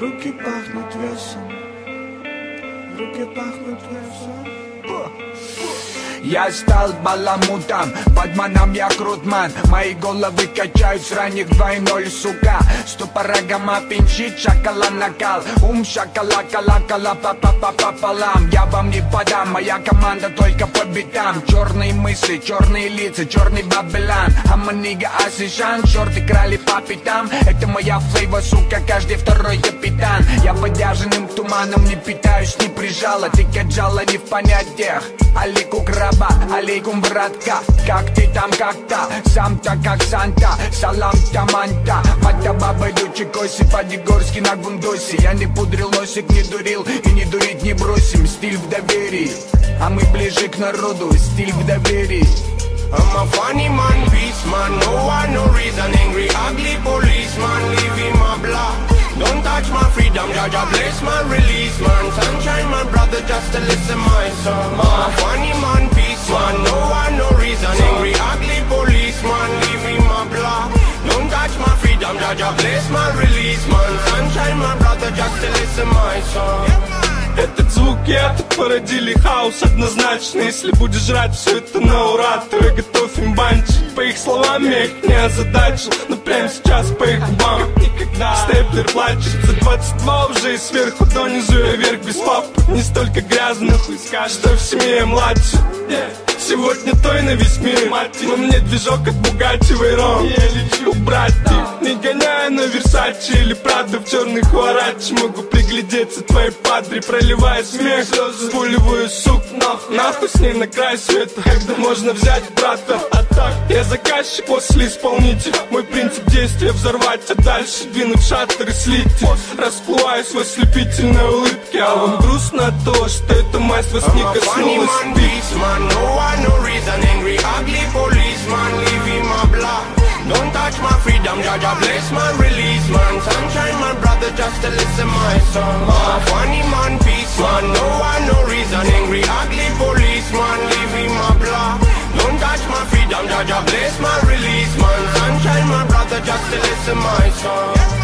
Руки пахнут весом Руки пахнут весом Я стал баламутом, под маном я крутман. Мои головы качают с ранних 2.0, сука. Ступора гамма пинчит, шакала накал. Ум шакала, кала, кала, папа, папа, пополам Я вам не подам, моя команда только по битам. Черные мысли, черные лица, черный бабелан. Аманига Асишан, шорты крали по пятам. Это моя флейва, сука, каждый второй капитан. Я подяженным туманом не питаюсь, не прижала Ты каджала не в понятиях, алику краб неба Алейкум, братка, как ты там, как-то? Сам-то как Санта, салам таманта Мата баба дючи коси, по-дегорски на гундосе. Я не пудрил носик, не дурил и не дурить не бросим. Стиль в доверии, а мы ближе к народу. Стиль в доверии. I'm a funny man, peace man, no one, no reason. Angry, ugly policeman, leaving my block Don't touch my freedom, Jaja bless my release man. Sunshine, my brother, just to listen my song I'm a funny man, man, no one, no reason Angry, ugly policeman, leaving my block Don't touch my freedom, Jaja bless my release man Sunshine, my brother, just to listen my song Этот звук и это породили хаос однозначно Если будешь жрать все это на ура, то я готов им банчить По их словам я их не озадачил. Но прямо сейчас по их губам никогда. Степлер плачет за 22 уже и сверху донизу я вверх без папы Не столько грязных, что в семье младше. Сегодня той на весь мир Но мне движок от Бугатти Вейрон Я убрать их Не гоняя на Версачи или Прадо в черный хуарачи Могу приглядеться твоей падре Проливая смех. Спуливаю сук нахуй Нахуй с ней на край света. Когда можно взять брата А так я заказчик после исполнителя. Мой принцип действия взорвать А дальше двинуть шаттер и слить. Расплываюсь в ослепительной улыбке А вам грустно того, что эта масть вас не коснулась. No my just to listen my song uh, Funny man, peace man, no one, no reason. Angry, ugly policeman leaving my block. Don't touch my freedom, Jaja bless my release. Man Sunshine my brother just to listen my song